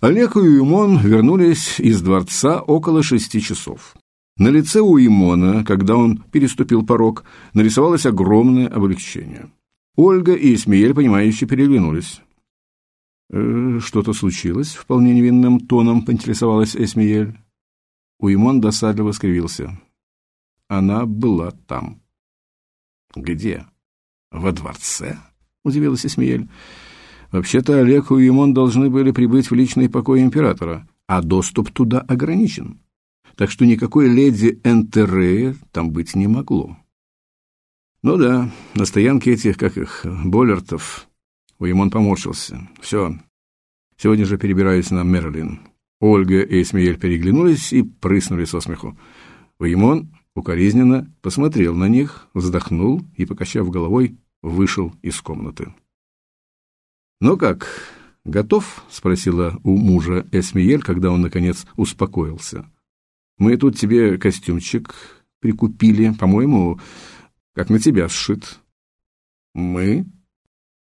Олег и Уимон вернулись из дворца около шести часов. На лице Уимона, когда он переступил порог, нарисовалось огромное облегчение. Ольга и Эсмиель, понимающе переглянулись. «Э, «Что-то случилось?» — вполне невинным тоном поинтересовалась Эсмиель. Уимон досадливо скривился. Она была там. «Где? Во дворце?» — удивилась Эсмиель. «Вообще-то Олег и Уимон должны были прибыть в личный покой императора, а доступ туда ограничен. Так что никакой леди Энтерея там быть не могло». «Ну да, на стоянке этих, как их, Боллертов...» Уимон поморщился. «Все, сегодня же перебираюсь на Мерлин». Ольга и Эсмиель переглянулись и прыснули со смеху. Уимон укоризненно посмотрел на них, вздохнул и, покачав головой, вышел из комнаты. «Ну как, готов?» — спросила у мужа Эсмиель, когда он, наконец, успокоился. «Мы тут тебе костюмчик прикупили, по-моему, как на тебя сшит». «Мы?»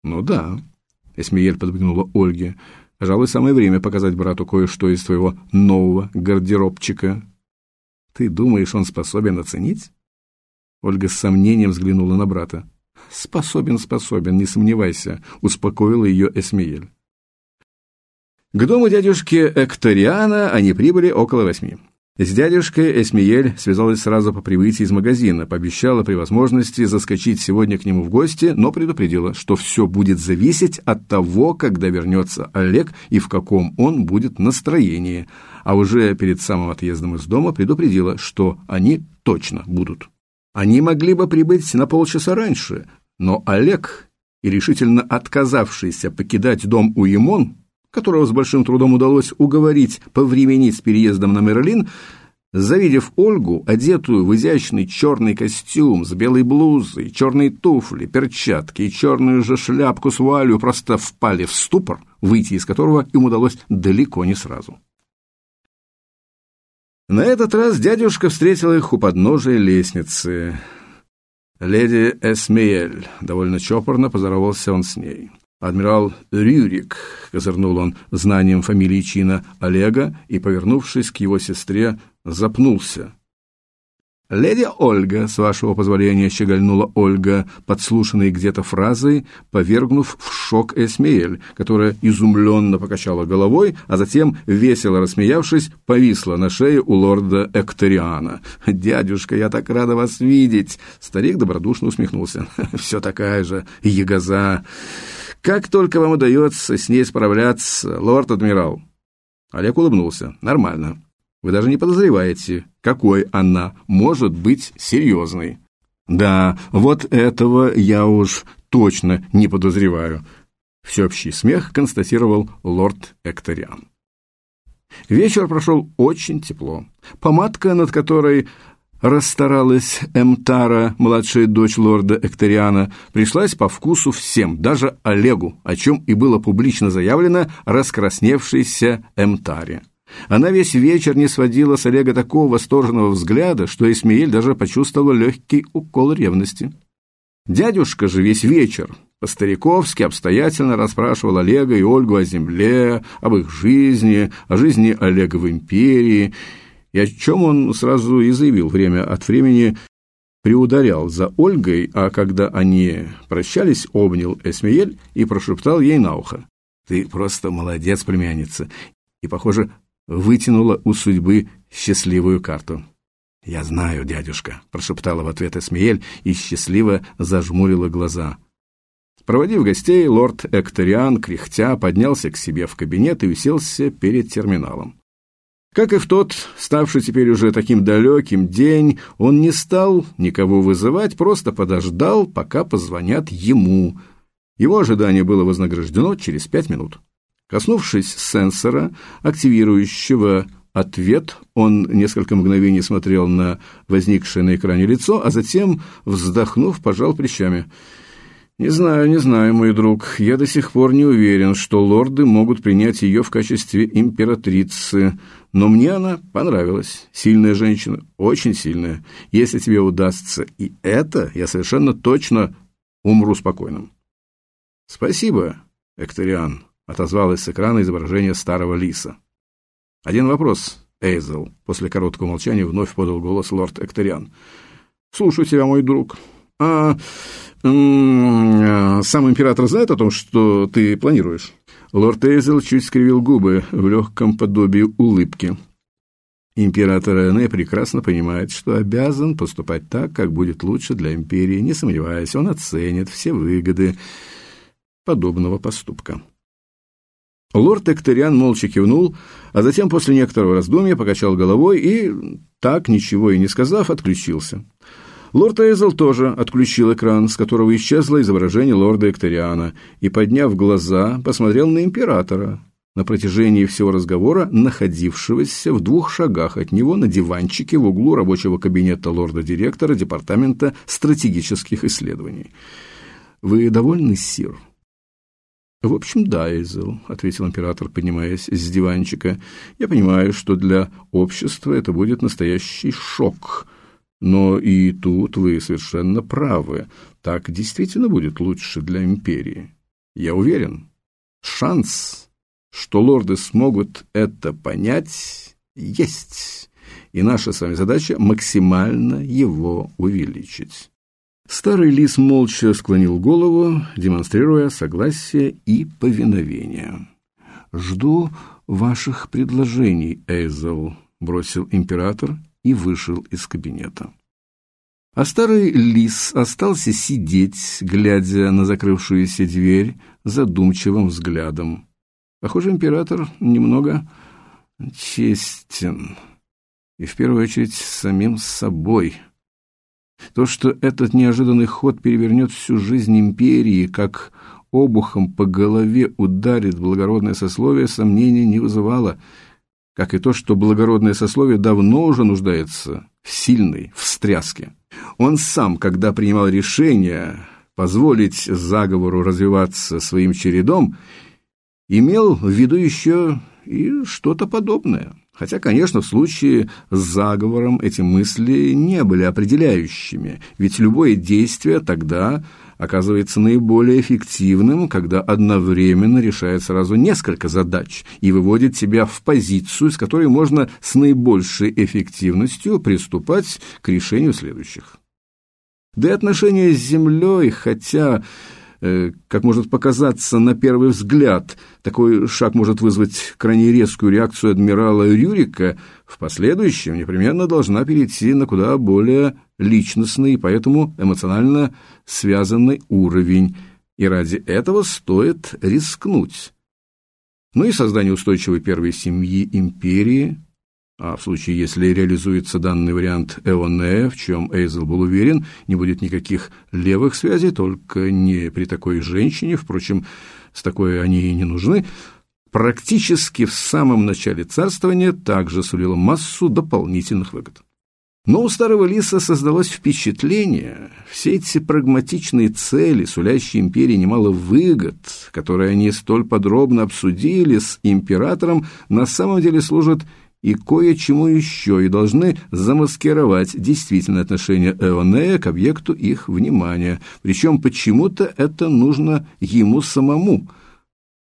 «Ну да», — Эсмиель подмигнула Ольге. «Пожалуй, самое время показать брату кое-что из твоего нового гардеробчика». «Ты думаешь, он способен оценить?» Ольга с сомнением взглянула на брата. «Способен, способен, не сомневайся», — успокоила ее Эсмиель. К дому дядюшки Экториана они прибыли около восьми. С дядюшкой Эсмиель связалась сразу по прибытии из магазина, пообещала при возможности заскочить сегодня к нему в гости, но предупредила, что все будет зависеть от того, когда вернется Олег и в каком он будет настроении, а уже перед самым отъездом из дома предупредила, что они точно будут. Они могли бы прибыть на полчаса раньше, но Олег и решительно отказавшийся покидать дом Уимон которого с большим трудом удалось уговорить повременить с переездом на Мерлин, завидев Ольгу, одетую в изящный черный костюм с белой блузой, черные туфли, перчатки и черную же шляпку с вуалью, просто впали в ступор, выйти из которого им удалось далеко не сразу. На этот раз дядюшка встретил их у подножия лестницы. «Леди Эсмиэль», — довольно чопорно поздоровался он с ней. Адмирал Рюрик, козырнул он знанием фамилии чина Олега и, повернувшись к его сестре, запнулся. «Леди Ольга, с вашего позволения», — щегольнула Ольга, подслушанной где-то фразой, повергнув в шок Эсмеэль, которая изумленно покачала головой, а затем, весело рассмеявшись, повисла на шее у лорда Экториана. «Дядюшка, я так рада вас видеть!» Старик добродушно усмехнулся. «Все такая же, ягоза. Как только вам удается с ней справляться, лорд-адмирал?» Олег улыбнулся. «Нормально. Вы даже не подозреваете, какой она может быть серьезной. Да, вот этого я уж точно не подозреваю. Всеобщий смех констатировал лорд Экториан. Вечер прошел очень тепло. Помадка, над которой расстаралась Эмтара, младшая дочь лорда Экториана, пришлась по вкусу всем, даже Олегу, о чем и было публично заявлено раскрасневшейся Эмтаре. Она весь вечер не сводила с Олега такого восторженного взгляда, что Эсмеель даже почувствовала легкий укол ревности. Дядюшка же весь вечер по-стариковски обстоятельно расспрашивал Олега и Ольгу о земле, об их жизни, о жизни Олега в империи, и о чем он сразу и заявил время от времени, приударял за Ольгой, а когда они прощались, обнял Эсмеель и прошептал ей на ухо. «Ты просто молодец, племянница, и, похоже, вытянула у судьбы счастливую карту. «Я знаю, дядюшка», — прошептала в ответ Эсмиель и счастливо зажмурила глаза. Проводив гостей, лорд Экториан, кряхтя, поднялся к себе в кабинет и уселся перед терминалом. Как и в тот, ставший теперь уже таким далеким день, он не стал никого вызывать, просто подождал, пока позвонят ему. Его ожидание было вознаграждено через пять минут. Коснувшись сенсора, активирующего ответ, он несколько мгновений смотрел на возникшее на экране лицо, а затем, вздохнув, пожал плечами. «Не знаю, не знаю, мой друг. Я до сих пор не уверен, что лорды могут принять ее в качестве императрицы. Но мне она понравилась. Сильная женщина, очень сильная. Если тебе удастся и это, я совершенно точно умру спокойным». «Спасибо, Экториан», отозвалось с экрана изображение старого лиса. Один вопрос, Эйзел, после короткого молчания вновь подал голос лорд Экториан. Слушаю тебя, мой друг. А сам император знает о том, что ты планируешь? Лорд Эйзел чуть скривил губы в легком подобии улыбки. Император Рене прекрасно понимает, что обязан поступать так, как будет лучше для империи, не сомневаясь, он оценит все выгоды подобного поступка. Лорд Экториан молча кивнул, а затем после некоторого раздумья покачал головой и, так ничего и не сказав, отключился. Лорд Эйзел тоже отключил экран, с которого исчезло изображение лорда Экториана, и, подняв глаза, посмотрел на императора, на протяжении всего разговора находившегося в двух шагах от него на диванчике в углу рабочего кабинета лорда-директора Департамента стратегических исследований. «Вы довольны, сир?» «В общем, да, Эйзел», — ответил император, поднимаясь с диванчика. «Я понимаю, что для общества это будет настоящий шок». Но и тут вы совершенно правы. Так действительно будет лучше для империи. Я уверен. Шанс, что лорды смогут это понять, есть. И наша с вами задача максимально его увеличить. Старый лис молча склонил голову, демонстрируя согласие и повиновение. «Жду ваших предложений, Эйзел», — бросил император и вышел из кабинета. А старый лис остался сидеть, глядя на закрывшуюся дверь задумчивым взглядом. Похоже, император немного честен, и в первую очередь самим собой. То, что этот неожиданный ход перевернет всю жизнь империи, как обухом по голове ударит благородное сословие, сомнений не вызывало — как и то, что благородное сословие давно уже нуждается в сильной встряске. Он сам, когда принимал решение позволить заговору развиваться своим чередом, имел в виду еще и что-то подобное. Хотя, конечно, в случае с заговором эти мысли не были определяющими, ведь любое действие тогда оказывается наиболее эффективным, когда одновременно решает сразу несколько задач и выводит тебя в позицию, с которой можно с наибольшей эффективностью приступать к решению следующих. Да и отношения с Землей, хотя как может показаться на первый взгляд, такой шаг может вызвать крайне резкую реакцию адмирала Рюрика, в последующем непременно должна перейти на куда более личностный и поэтому эмоционально связанный уровень, и ради этого стоит рискнуть. Ну и создание устойчивой первой семьи империи – а в случае, если реализуется данный вариант Эонея, в чем Эйзел был уверен, не будет никаких левых связей, только не при такой женщине, впрочем, с такой они и не нужны, практически в самом начале царствования также сулило массу дополнительных выгод. Но у старого лиса создалось впечатление, все эти прагматичные цели, сулящие империи немало выгод, которые они столь подробно обсудили с императором, на самом деле служат и кое-чему еще, и должны замаскировать действительное отношение Эонея к объекту их внимания. Причем почему-то это нужно ему самому.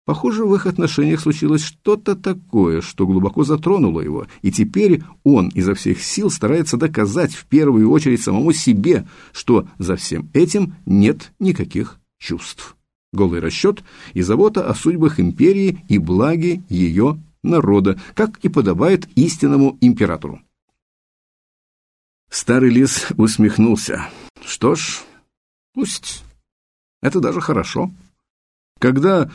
Похоже, в их отношениях случилось что-то такое, что глубоко затронуло его, и теперь он изо всех сил старается доказать в первую очередь самому себе, что за всем этим нет никаких чувств. Голый расчет и забота о судьбах империи и благе ее народа, как и подобает истинному императору. Старый лис усмехнулся. Что ж, пусть. Это даже хорошо. Когда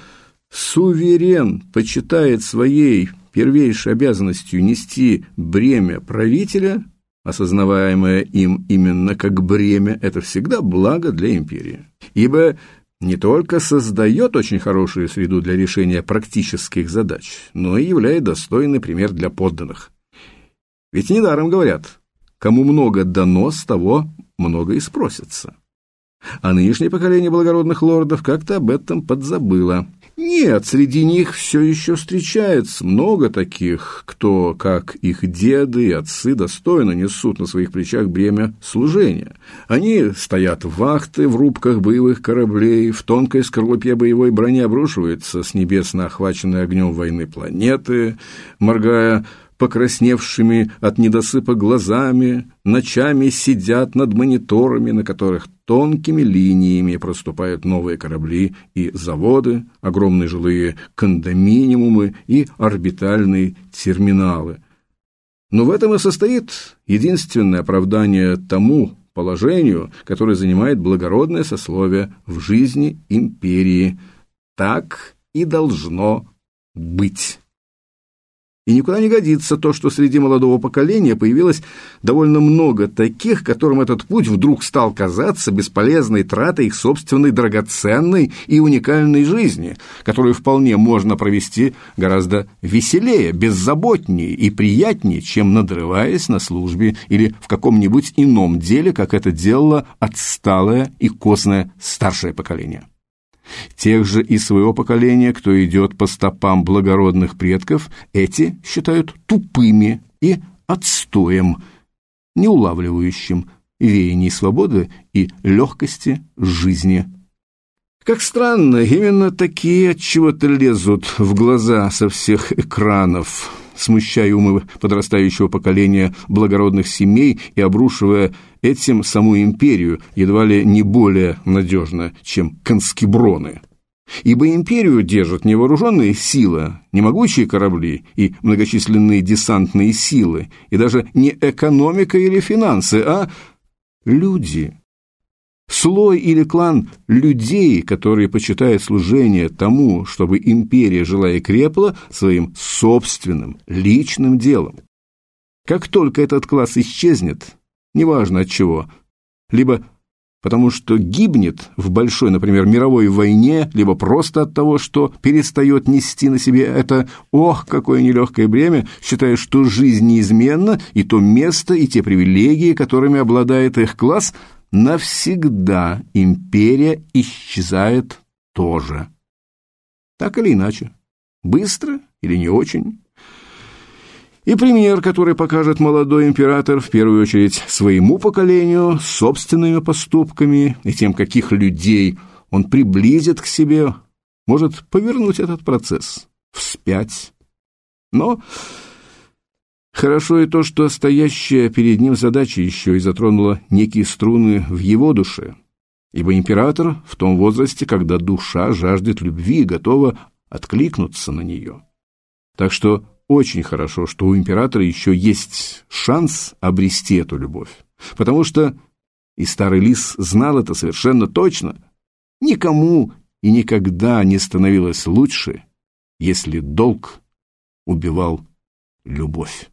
суверен почитает своей первейшей обязанностью нести бремя правителя, осознаваемое им именно как бремя, это всегда благо для империи. Ибо не только создает очень хорошую среду для решения практических задач, но и является достойный пример для подданных. Ведь недаром говорят, кому много дано, с того много и спросится. А нынешнее поколение благородных лордов как-то об этом подзабыло. Нет, среди них все еще встречается много таких, кто, как их деды и отцы, достойно несут на своих плечах бремя служения. Они стоят вахты в рубках боевых кораблей, в тонкой скорлупе боевой брони обрушиваются с небес на охваченные огнем войны планеты, моргая покрасневшими от недосыпа глазами, ночами сидят над мониторами, на которых тонкими линиями проступают новые корабли и заводы, огромные жилые кондоминиумы и орбитальные терминалы. Но в этом и состоит единственное оправдание тому положению, которое занимает благородное сословие в жизни империи. Так и должно быть. И никуда не годится то, что среди молодого поколения появилось довольно много таких, которым этот путь вдруг стал казаться бесполезной тратой их собственной драгоценной и уникальной жизни, которую вполне можно провести гораздо веселее, беззаботнее и приятнее, чем надрываясь на службе или в каком-нибудь ином деле, как это делало отсталое и костное старшее поколение. Тех же из своего поколения, кто идет по стопам благородных предков, эти считают тупыми и отстоем, не улавливающим веяний свободы и легкости жизни. Как странно, именно такие от чего-то лезут в глаза со всех экранов, смущая умы подрастающего поколения благородных семей и обрушивая этим саму империю едва ли не более надежно, чем конскеброны. Ибо империю держат не вооруженные силы, не могучие корабли и многочисленные десантные силы, и даже не экономика или финансы, а люди. Слой или клан людей, которые почитают служение тому, чтобы империя жила и крепла своим собственным личным делом. Как только этот класс исчезнет, неважно от чего, либо потому что гибнет в большой, например, мировой войне, либо просто от того, что перестает нести на себе это «ох, какое нелегкое бремя», считая, что жизнь неизменна, и то место, и те привилегии, которыми обладает их класс, навсегда империя исчезает тоже. Так или иначе, быстро или не очень, и пример, который покажет молодой император в первую очередь своему поколению, собственными поступками и тем, каких людей он приблизит к себе, может повернуть этот процесс вспять. Но хорошо и то, что стоящая перед ним задача еще и затронула некие струны в его душе, ибо император в том возрасте, когда душа жаждет любви и готова откликнуться на нее. Так что очень хорошо, что у императора еще есть шанс обрести эту любовь. Потому что, и старый лис знал это совершенно точно, никому и никогда не становилось лучше, если долг убивал любовь.